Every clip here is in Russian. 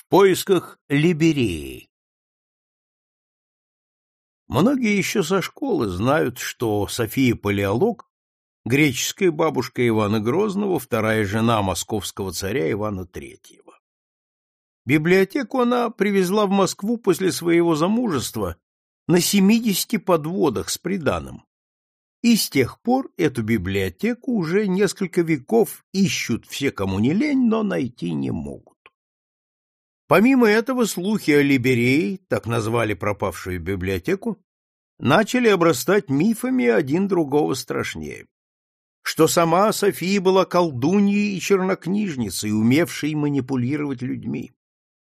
В поисках Либереи Многие еще со школы знают, что София Палеолог — греческая бабушка Ивана Грозного, вторая жена московского царя Ивана Третьего. Библиотеку она привезла в Москву после своего замужества на 70 подводах с приданым. И с тех пор эту библиотеку уже несколько веков ищут все, кому не лень, но найти не могут. Помимо этого, слухи о Либерее, так назвали пропавшую библиотеку, начали обрастать мифами один другого страшнее. Что сама София была колдуньей и чернокнижницей, умевшей манипулировать людьми.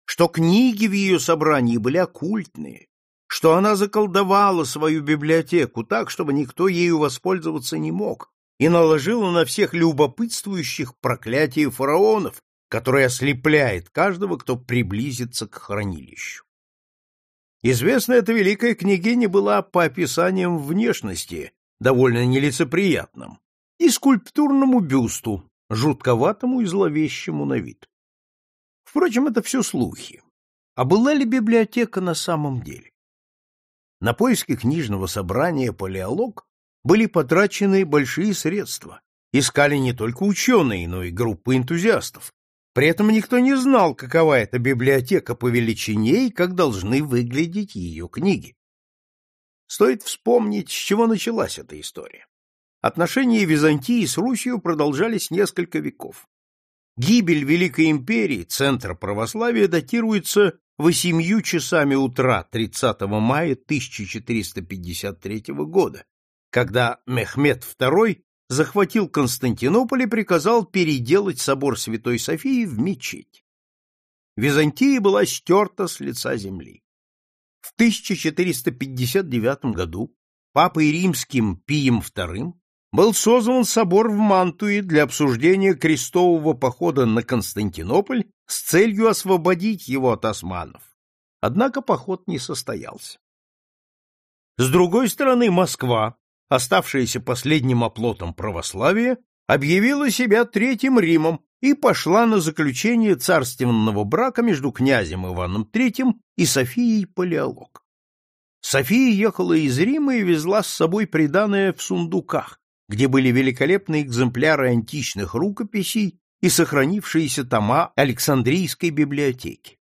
Что книги в ее собрании были оккультные, что она заколдовала свою библиотеку так, чтобы никто ею воспользоваться не мог, и наложила на всех любопытствующих проклятие фараонов, которое ослепляет каждого, кто приблизится к хранилищу. Известна эта великая княгиня была по описаниям внешности довольно нелицеприятным и скульптурному бюсту, жутковатому и зловещему на вид. Впрочем, это все слухи. А была ли библиотека на самом деле? На поиски книжного собрания «Палеолог» были потрачены большие средства. Искали не только ученые, но и группы энтузиастов, при этом никто не знал, какова эта библиотека по величине и как должны выглядеть ее книги. Стоит вспомнить, с чего началась эта история. Отношения Византии с Русью продолжались несколько веков. Гибель Великой империи, центр православия, датируется восемью часами утра 30 мая 1453 года, когда Мехмед II захватил Константинополь и приказал переделать собор Святой Софии в мечеть. Византия была стерта с лица земли. В 1459 году папой римским Пием II был создан собор в Мантуе для обсуждения крестового похода на Константинополь с целью освободить его от османов. Однако поход не состоялся. С другой стороны, Москва, оставшаяся последним оплотом православия, объявила себя Третьим Римом и пошла на заключение царственного брака между князем Иваном III и Софией Палеолог. София ехала из Рима и везла с собой приданое в сундуках, где были великолепные экземпляры античных рукописей и сохранившиеся тома Александрийской библиотеки.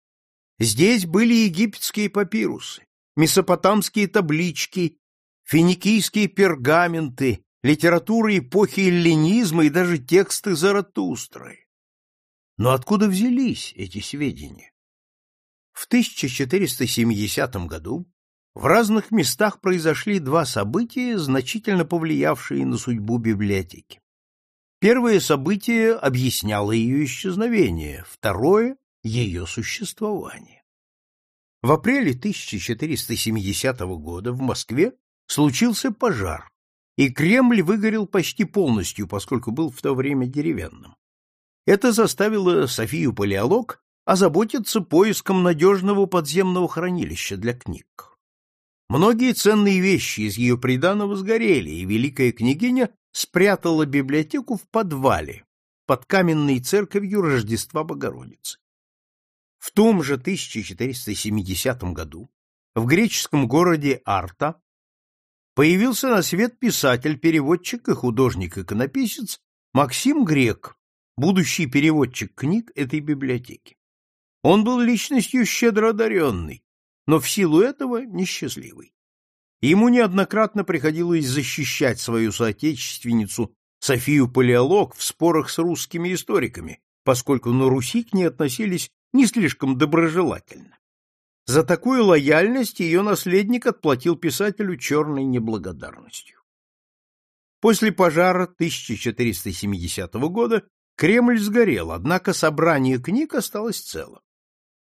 Здесь были египетские папирусы, месопотамские таблички финикийские пергаменты, литература эпохи эллинизма и даже тексты Заратустры. Но откуда взялись эти сведения? В 1470 году в разных местах произошли два события, значительно повлиявшие на судьбу библиотеки. Первое событие объясняло ее исчезновение, второе — ее существование. В апреле 1470 года в Москве случился пожар, и Кремль выгорел почти полностью, поскольку был в то время деревянным. Это заставило Софию Палеолог озаботиться поиском надежного подземного хранилища для книг. Многие ценные вещи из ее приданого сгорели, и великая княгиня спрятала библиотеку в подвале под каменной церковью Рождества Богородицы. В том же 1470 году в греческом городе Арта появился на свет писатель, переводчик и художник-иконописец Максим Грек, будущий переводчик книг этой библиотеки. Он был личностью щедро одаренной, но в силу этого несчастливый. Ему неоднократно приходилось защищать свою соотечественницу Софию Палеолог в спорах с русскими историками, поскольку на Руси к ней относились не слишком доброжелательно. За такую лояльность ее наследник отплатил писателю черной неблагодарностью. После пожара 1470 года Кремль сгорел, однако собрание книг осталось цело.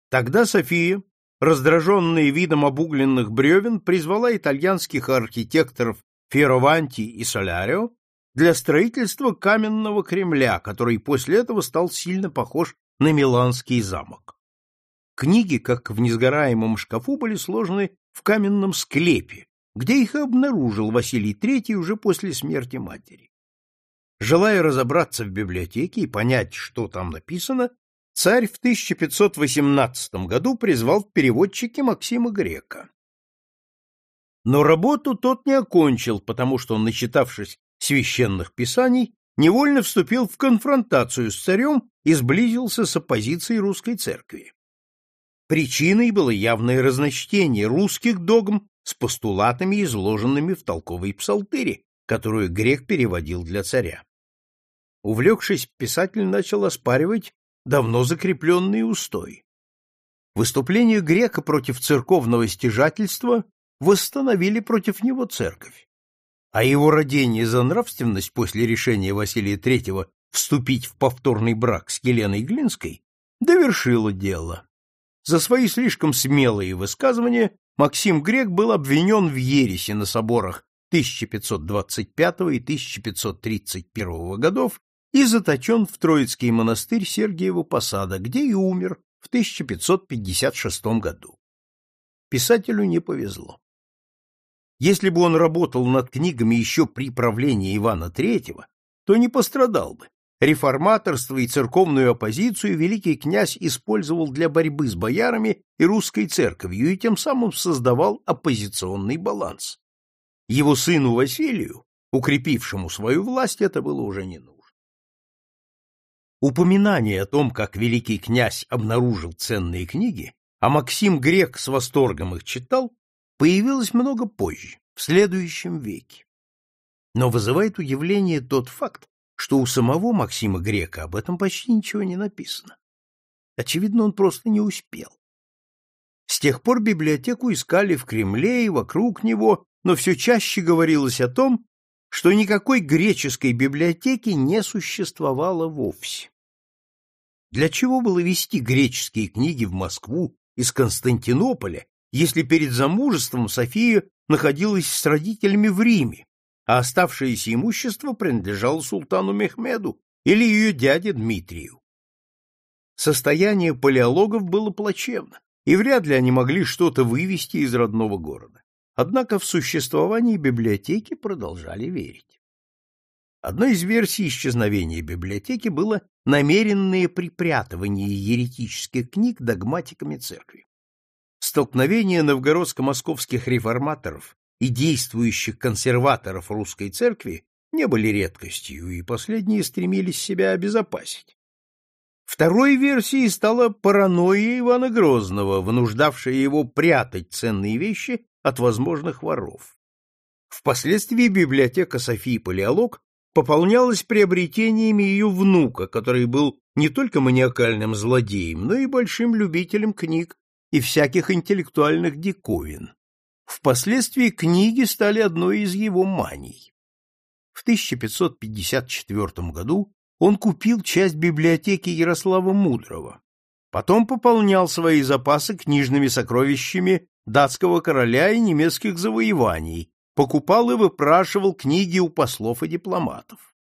Тогда София, раздраженная видом обугленных бревен, призвала итальянских архитекторов Фиерованти и Солярио для строительства каменного Кремля, который после этого стал сильно похож на Миланский замок. Книги, как в несгораемом шкафу, были сложены в каменном склепе, где их обнаружил Василий III уже после смерти матери. Желая разобраться в библиотеке и понять, что там написано, царь в 1518 году призвал в переводчики Максима Грека. Но работу тот не окончил, потому что, начитавшись священных писаний, невольно вступил в конфронтацию с царем и сблизился с оппозицией русской церкви. Причиной было явное разночтение русских догм с постулатами, изложенными в толковой псалтыре, которую грек переводил для царя. Увлекшись, писатель начал оспаривать давно закрепленные устои. Выступление грека против церковного стяжательства восстановили против него церковь а его родение за нравственность после решения Василия III вступить в повторный брак с Еленой Глинской довершило дело. За свои слишком смелые высказывания Максим Грек был обвинен в ереси на соборах 1525 и 1531 годов и заточен в Троицкий монастырь Сергиева Посада, где и умер в 1556 году. Писателю не повезло. Если бы он работал над книгами еще при правлении Ивана III, то не пострадал бы. Реформаторство и церковную оппозицию великий князь использовал для борьбы с боярами и русской церковью и тем самым создавал оппозиционный баланс. Его сыну Василию, укрепившему свою власть, это было уже не нужно. Упоминание о том, как великий князь обнаружил ценные книги, а Максим Грек с восторгом их читал, появилось много позже, в следующем веке. Но вызывает удивление тот факт, что у самого Максима Грека об этом почти ничего не написано. Очевидно, он просто не успел. С тех пор библиотеку искали в Кремле и вокруг него, но все чаще говорилось о том, что никакой греческой библиотеки не существовало вовсе. Для чего было вести греческие книги в Москву из Константинополя, если перед замужеством София находилась с родителями в Риме, а оставшееся имущество принадлежало султану Мехмеду или ее дяде Дмитрию. Состояние палеологов было плачевно, и вряд ли они могли что-то вывести из родного города. Однако в существование библиотеки продолжали верить. Одной из версий исчезновения библиотеки было намеренное припрятывание еретических книг догматиками церкви. Столкновения новгородско-московских реформаторов и действующих консерваторов русской церкви не были редкостью, и последние стремились себя обезопасить. Второй версией стала паранойя Ивана Грозного, вынуждавшая его прятать ценные вещи от возможных воров. Впоследствии библиотека Софии Палеолог пополнялась приобретениями ее внука, который был не только маниакальным злодеем, но и большим любителем книг и всяких интеллектуальных диковин. Впоследствии книги стали одной из его маний. В 1554 году он купил часть библиотеки Ярослава Мудрого, потом пополнял свои запасы книжными сокровищами датского короля и немецких завоеваний, покупал и выпрашивал книги у послов и дипломатов.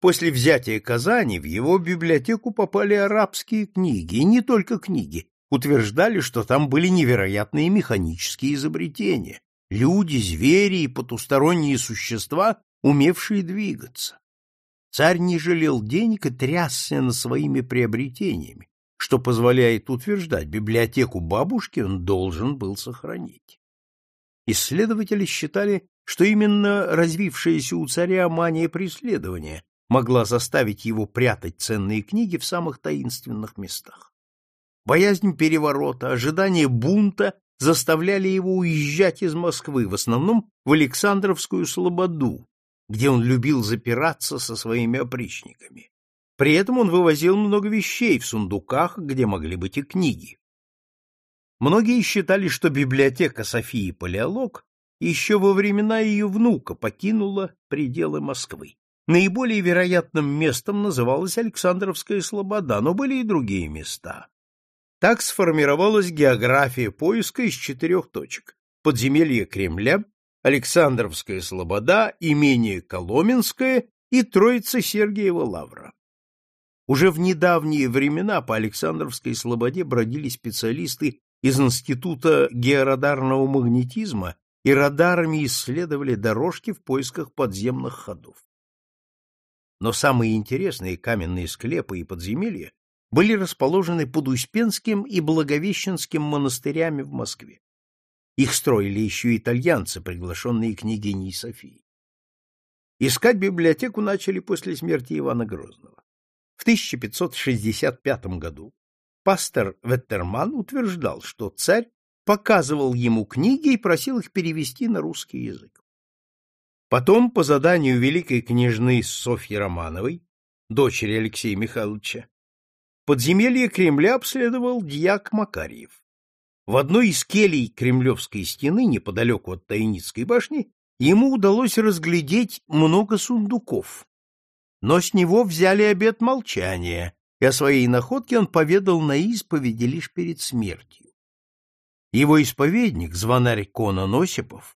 После взятия Казани в его библиотеку попали арабские книги, и не только книги, утверждали, что там были невероятные механические изобретения, люди, звери и потусторонние существа, умевшие двигаться. Царь не жалел денег и трясся над своими приобретениями, что позволяет утверждать, библиотеку бабушки он должен был сохранить. Исследователи считали, что именно развившаяся у царя мания преследования могла заставить его прятать ценные книги в самых таинственных местах. Боязнь переворота, ожидание бунта заставляли его уезжать из Москвы, в основном в Александровскую Слободу, где он любил запираться со своими опричниками. При этом он вывозил много вещей в сундуках, где могли быть и книги. Многие считали, что библиотека Софии Палеолог еще во времена ее внука покинула пределы Москвы. Наиболее вероятным местом называлась Александровская Слобода, но были и другие места. Так сформировалась география поиска из четырех точек – подземелье Кремля, Александровская Слобода, имение Коломенское и Троица Сергиева Лавра. Уже в недавние времена по Александровской Слободе бродили специалисты из Института георадарного магнетизма и радарами исследовали дорожки в поисках подземных ходов. Но самые интересные каменные склепы и подземелья были расположены под Успенским и Благовещенским монастырями в Москве. Их строили еще итальянцы, приглашенные княгиней Софией. Искать библиотеку начали после смерти Ивана Грозного. В 1565 году пастор Веттерман утверждал, что царь показывал ему книги и просил их перевести на русский язык. Потом, по заданию великой княжны Софьи Романовой, дочери Алексея Михайловича, подземелье Кремля обследовал дьяк Макарьев. В одной из келей Кремлевской стены, неподалеку от Тайницкой башни, ему удалось разглядеть много сундуков. Но с него взяли обет молчания, и о своей находке он поведал на исповеди лишь перед смертью. Его исповедник, звонарь Конан Осипов,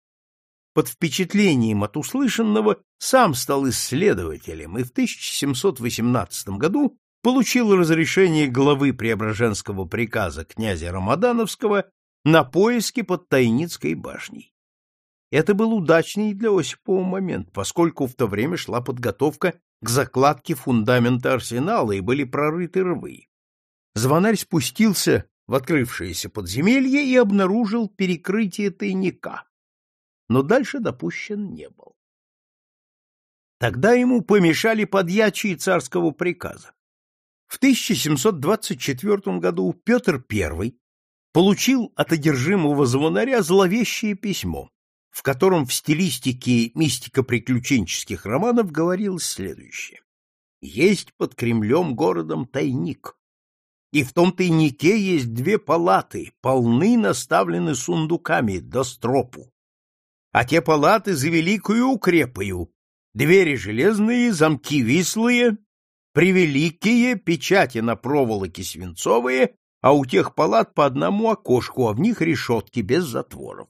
под впечатлением от услышанного сам стал исследователем и в 1718 году получил разрешение главы Преображенского приказа князя Рамадановского на поиски под Тайницкой башней. Это был удачный для Осипова момент, поскольку в то время шла подготовка к закладке фундамента арсенала и были прорыты рвы. Звонарь спустился в открывшееся подземелье и обнаружил перекрытие тайника, но дальше допущен не был. Тогда ему помешали подьячие царского приказа. В 1724 году Петр I получил от одержимого звонаря зловещее письмо, в котором в стилистике мистико-приключенческих романов говорилось следующее. «Есть под Кремлем городом тайник. И в том тайнике есть две палаты, полны наставлены сундуками до стропу. А те палаты за великую укрепою, двери железные, замки вислые, превеликие, печати на проволоке свинцовые, а у тех палат по одному окошку, а в них решетки без затворов.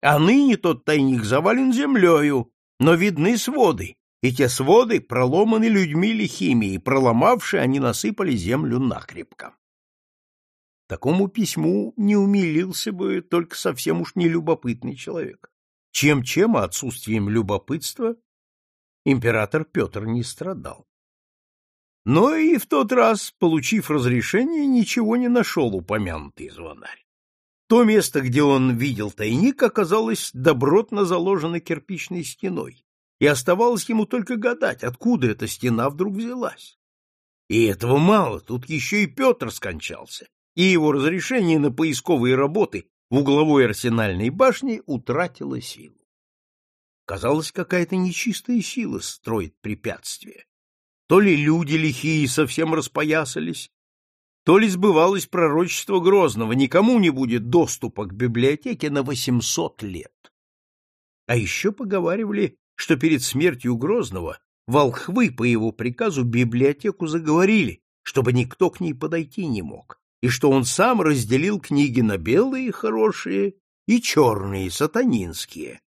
А ныне тот тайник завален землею, но видны своды, и те своды проломаны людьми лихими, и, проломавши, они насыпали землю накрепко. Такому письму не умилился бы только совсем уж нелюбопытный человек. Чем-чем, а отсутствием любопытства император Петр не страдал. Но и в тот раз, получив разрешение, ничего не нашел упомянутый звонарь. То место, где он видел тайник, оказалось добротно заложено кирпичной стеной, и оставалось ему только гадать, откуда эта стена вдруг взялась. И этого мало, тут еще и Петр скончался, и его разрешение на поисковые работы в угловой арсенальной башне утратило силу. Казалось, какая-то нечистая сила строит препятствие. То ли люди лихие совсем распоясались, то ли сбывалось пророчество Грозного, никому не будет доступа к библиотеке на 800 лет. А еще поговаривали, что перед смертью Грозного волхвы по его приказу библиотеку заговорили, чтобы никто к ней подойти не мог, и что он сам разделил книги на белые хорошие и черные сатанинские,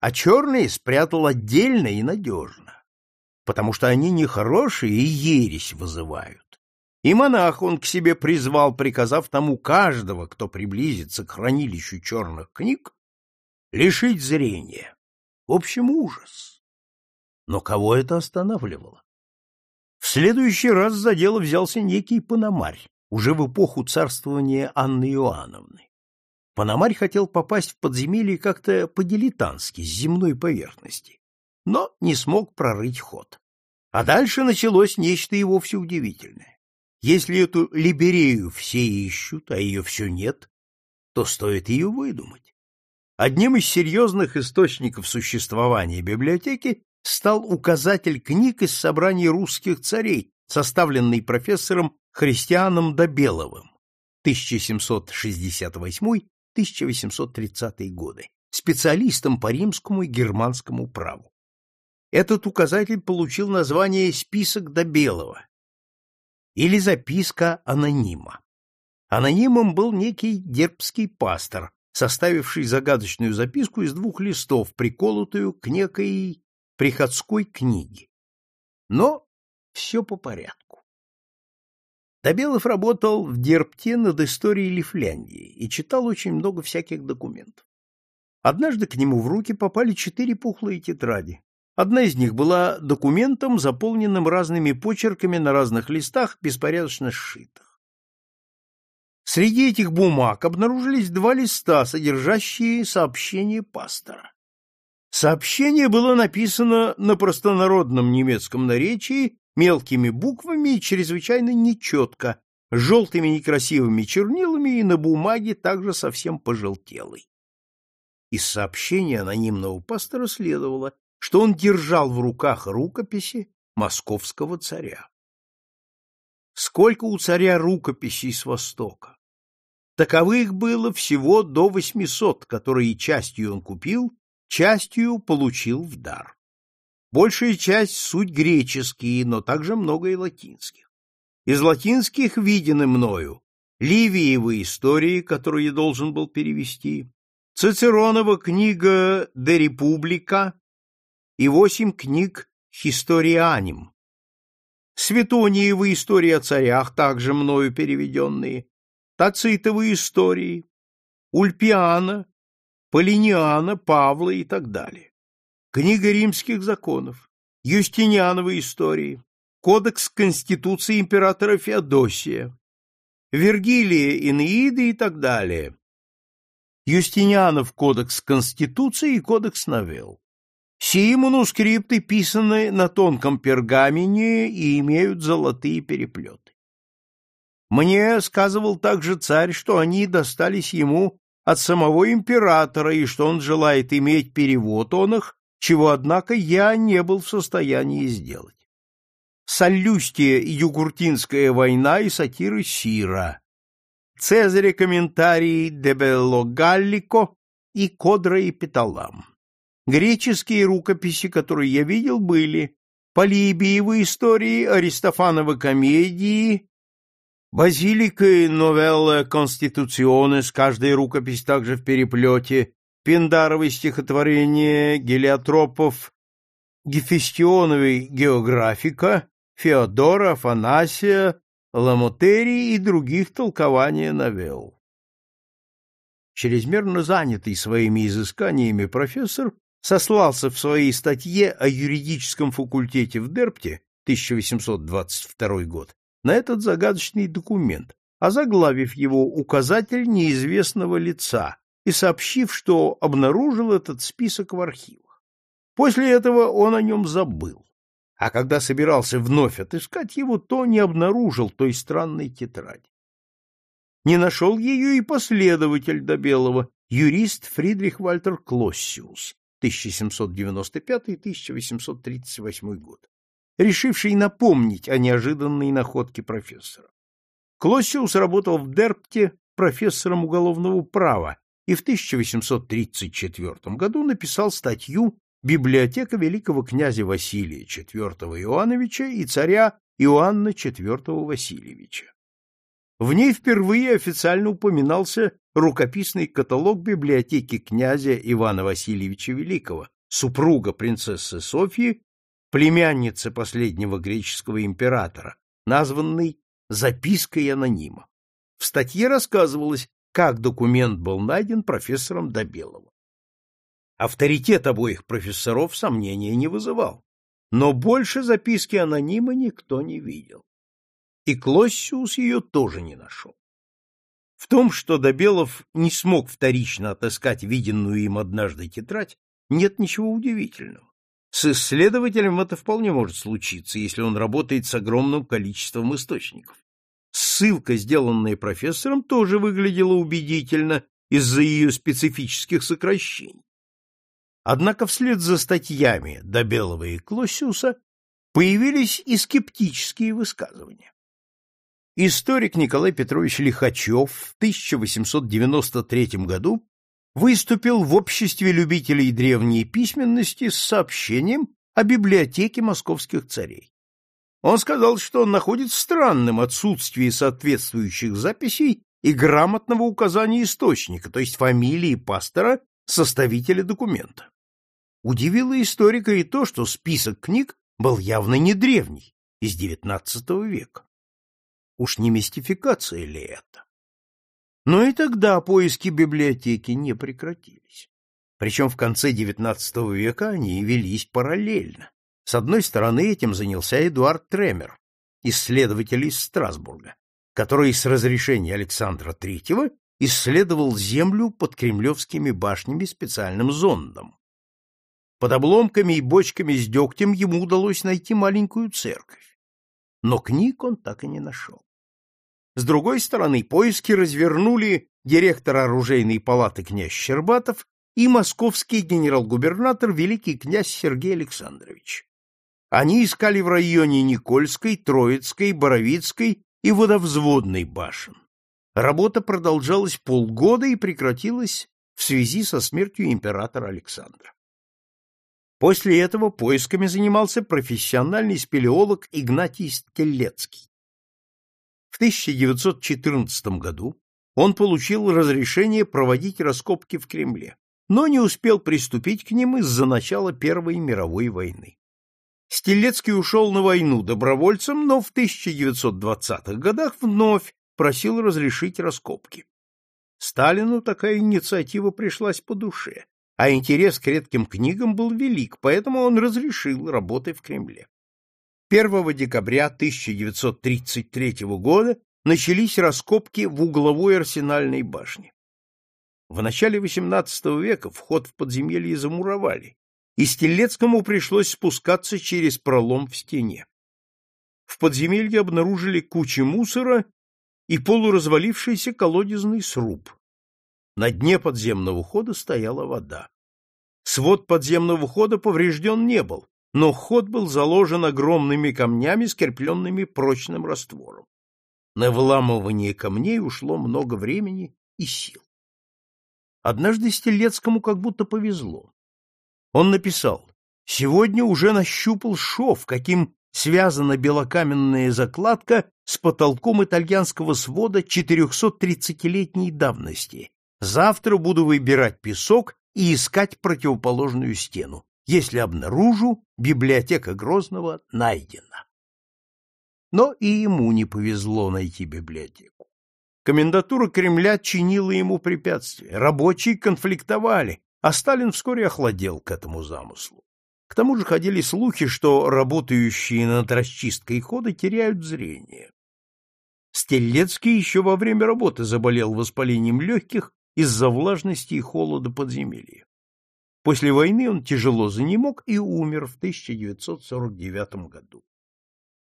а черные спрятал отдельно и надежно, потому что они нехорошие и ересь вызывают. И монах он к себе призвал, приказав тому каждого, кто приблизится к хранилищу черных книг, лишить зрения. В общем, ужас. Но кого это останавливало? В следующий раз за дело взялся некий Пономарь, уже в эпоху царствования Анны Иоанновны. Пономарь хотел попасть в подземелье как-то по-дилетантски, с земной поверхности, но не смог прорыть ход. А дальше началось нечто и вовсе удивительное. Если эту либерею все ищут, а ее все нет, то стоит ее выдумать. Одним из серьезных источников существования библиотеки стал указатель книг из собраний русских царей, составленный профессором Христианом Добеловым 1768-1830 годы, специалистом по римскому и германскому праву. Этот указатель получил название «Список Добелова» или «Записка анонима». Анонимом был некий дербский пастор, составивший загадочную записку из двух листов, приколотую к некой приходской книге. Но все по порядку. Добелов работал в Дерпте над историей Лифляндии и читал очень много всяких документов. Однажды к нему в руки попали четыре пухлые тетради. Одна из них была документом, заполненным разными почерками на разных листах, беспорядочно сшитых. Среди этих бумаг обнаружились два листа, содержащие сообщение пастора. Сообщение было написано на простонародном немецком наречии мелкими буквами и чрезвычайно нечетко, желтыми некрасивыми чернилами и на бумаге также совсем пожелтелой. Из сообщения анонимного пастора следовало, что он держал в руках рукописи московского царя. Сколько у царя рукописей с Востока? Таковых было всего до восьмисот, которые частью он купил, частью получил в дар. Большая часть суть греческие, но также много и латинских. Из латинских видены мною Ливиевы истории, которые я должен был перевести, Цицеронова книга «Де Република», и восемь книг «Хисторианим». Светониевы истории о царях, также мною переведенные, Тацитовы истории, Ульпиана, Полиниана, Павла и так далее. Книга римских законов, Юстиниановы истории, Кодекс Конституции императора Феодосия, Вергилия, Инеиды и так далее. Юстинианов Кодекс Конституции и Кодекс Новелл. Сии манускрипты писаны на тонком пергамене и имеют золотые переплеты. Мне сказывал также царь, что они достались ему от самого императора и что он желает иметь перевод он их, чего, однако, я не был в состоянии сделать. Солюстия и Югуртинская война и сатиры Сира, Цезаря комментарии Дебелло Галлико и Кодра и Петалам. Греческие рукописи, которые я видел, были Полибиевы истории, Аристофановы комедии, Базилика новелла Конституционес, каждая рукопись также в переплете, Пиндаровы стихотворения, Гелиотропов, Гефестионовой географика, Феодора, Афанасия, Ламотерии и других толкования новелл. Чрезмерно занятый своими изысканиями профессор сослался в своей статье о юридическом факультете в Дерпте 1822 год на этот загадочный документ, озаглавив его «Указатель неизвестного лица» и сообщив, что обнаружил этот список в архивах. После этого он о нем забыл, а когда собирался вновь отыскать его, то не обнаружил той странной тетради. Не нашел ее и последователь Добелова, юрист Фридрих Вальтер Клоссиус, 1795-1838 год, решивший напомнить о неожиданной находке профессора. Клоссиус работал в Дерпте профессором уголовного права и в 1834 году написал статью «Библиотека великого князя Василия IV Иоанновича и царя Иоанна IV Васильевича». В ней впервые официально упоминался рукописный каталог библиотеки князя Ивана Васильевича Великого, супруга принцессы Софьи, племянницы последнего греческого императора, названный «Запиской анонима». В статье рассказывалось, как документ был найден профессором Добеловым. Авторитет обоих профессоров сомнения не вызывал, но больше записки анонима никто не видел. И Клоссиус ее тоже не нашел. В том, что Добелов не смог вторично отыскать виденную им однажды тетрадь, нет ничего удивительного. С исследователем это вполне может случиться, если он работает с огромным количеством источников. Ссылка, сделанная профессором, тоже выглядела убедительно из-за ее специфических сокращений. Однако вслед за статьями Добелова и Клоссиуса появились и скептические высказывания. Историк Николай Петрович Лихачев в 1893 году выступил в обществе любителей древней письменности с сообщением о библиотеке московских царей. Он сказал, что он находит странным отсутствие соответствующих записей и грамотного указания источника, то есть фамилии пастора, составителя документа. Удивило историка и то, что список книг был явно не древний, из XIX века. Уж не мистификация ли это? Но и тогда поиски библиотеки не прекратились. Причем в конце XIX века они велись параллельно. С одной стороны, этим занялся Эдуард Тремер, исследователь из Страсбурга, который с разрешения Александра III исследовал Землю под кремлевскими башнями специальным зондом. Под обломками и бочками с дегтем ему удалось найти маленькую церковь. Но книг он так и не нашел. С другой стороны, поиски развернули директор оружейной палаты князь Щербатов и московский генерал-губернатор великий князь Сергей Александрович. Они искали в районе Никольской, Троицкой, Боровицкой и Водовзводной башен. Работа продолжалась полгода и прекратилась в связи со смертью императора Александра. После этого поисками занимался профессиональный спелеолог Игнатий Стелецкий. В 1914 году он получил разрешение проводить раскопки в Кремле, но не успел приступить к ним из-за начала Первой мировой войны. Стелецкий ушел на войну добровольцем, но в 1920-х годах вновь просил разрешить раскопки. Сталину такая инициатива пришлась по душе, а интерес к редким книгам был велик, поэтому он разрешил работы в Кремле. 1 декабря 1933 года начались раскопки в угловой арсенальной башне. В начале XVIII века вход в подземелье замуровали, и Стелецкому пришлось спускаться через пролом в стене. В подземелье обнаружили кучи мусора и полуразвалившийся колодезный сруб. На дне подземного хода стояла вода. Свод подземного хода поврежден не был, но ход был заложен огромными камнями, скрепленными прочным раствором. На выламывание камней ушло много времени и сил. Однажды Стелецкому как будто повезло. Он написал, «Сегодня уже нащупал шов, каким связана белокаменная закладка с потолком итальянского свода 430-летней давности. Завтра буду выбирать песок и искать противоположную стену. Если обнаружу, библиотека Грозного найдена. Но и ему не повезло найти библиотеку. Комендатура Кремля чинила ему препятствия, рабочие конфликтовали, а Сталин вскоре охладел к этому замыслу. К тому же ходили слухи, что работающие над расчисткой хода теряют зрение. Стеллецкий еще во время работы заболел воспалением легких из-за влажности и холода подземелья. После войны он тяжело занемог и умер в 1949 году.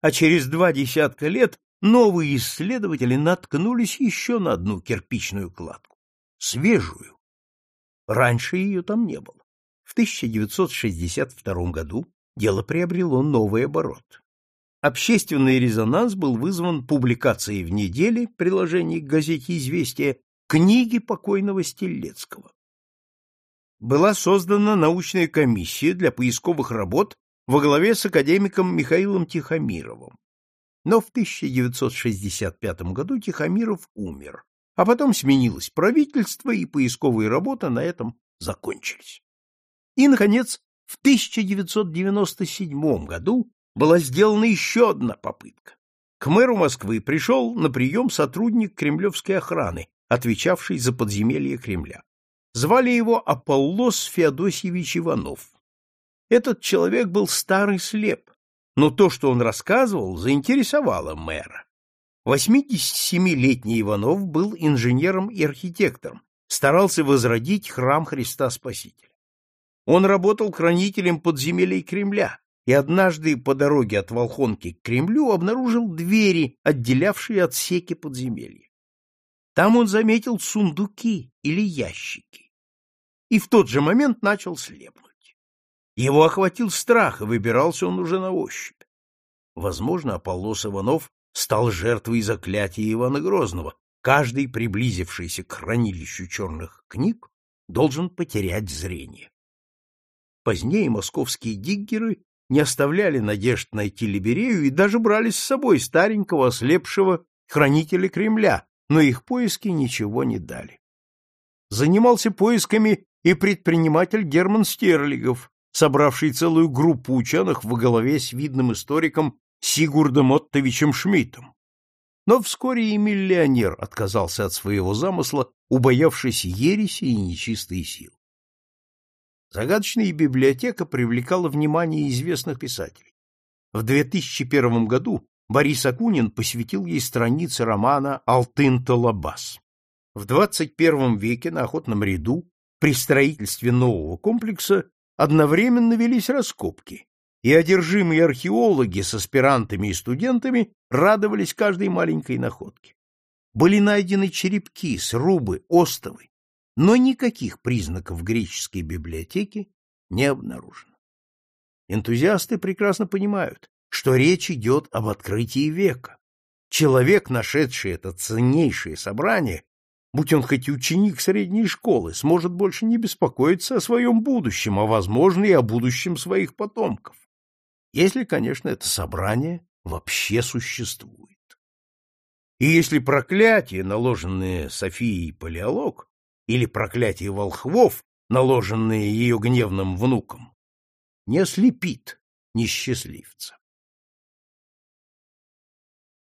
А через два десятка лет новые исследователи наткнулись еще на одну кирпичную кладку, свежую. Раньше ее там не было. В 1962 году дело приобрело новый оборот. Общественный резонанс был вызван публикацией в неделе, приложении к газете «Известия», книги покойного Стелецкого. Была создана научная комиссия для поисковых работ во главе с академиком Михаилом Тихомировым. Но в 1965 году Тихомиров умер, а потом сменилось правительство, и поисковые работы на этом закончились. И, наконец, в 1997 году была сделана еще одна попытка. К мэру Москвы пришел на прием сотрудник кремлевской охраны, отвечавший за подземелье Кремля. Звали его Аполлос Феодосьевич Иванов. Этот человек был старый слеп, но то, что он рассказывал, заинтересовало мэра. 87-летний Иванов был инженером и архитектором, старался возродить храм Христа Спасителя. Он работал хранителем подземелий Кремля и однажды по дороге от Волхонки к Кремлю обнаружил двери, отделявшие отсеки подземелья. Там он заметил сундуки или ящики и в тот же момент начал слепнуть. Его охватил страх, и выбирался он уже на ощупь. Возможно, Аполлос Иванов стал жертвой заклятия Ивана Грозного. Каждый, приблизившийся к хранилищу черных книг, должен потерять зрение. Позднее московские диггеры не оставляли надежд найти Либерею и даже брали с собой старенького ослепшего хранителя Кремля, но их поиски ничего не дали. Занимался поисками и предприниматель Герман Стерлигов, собравший целую группу ученых во главе с видным историком Сигурдом Оттовичем Шмидтом. Но вскоре и миллионер отказался от своего замысла, убоявшись ереси и нечистой силы. Загадочная библиотека привлекала внимание известных писателей. В 2001 году Борис Акунин посвятил ей страницы романа «Алтын-Талабас». В 21 веке на охотном ряду при строительстве нового комплекса одновременно велись раскопки, и одержимые археологи с аспирантами и студентами радовались каждой маленькой находке. Были найдены черепки, срубы, остовы, но никаких признаков греческой библиотеки не обнаружено. Энтузиасты прекрасно понимают, что речь идет об открытии века. Человек, нашедший это ценнейшее собрание, будь он хоть ученик средней школы, сможет больше не беспокоиться о своем будущем, а, возможно, и о будущем своих потомков. Если, конечно, это собрание вообще существует. И если проклятие, наложенное Софией Палеолог, или проклятие волхвов, наложенные ее гневным внуком, не ослепит несчастливца.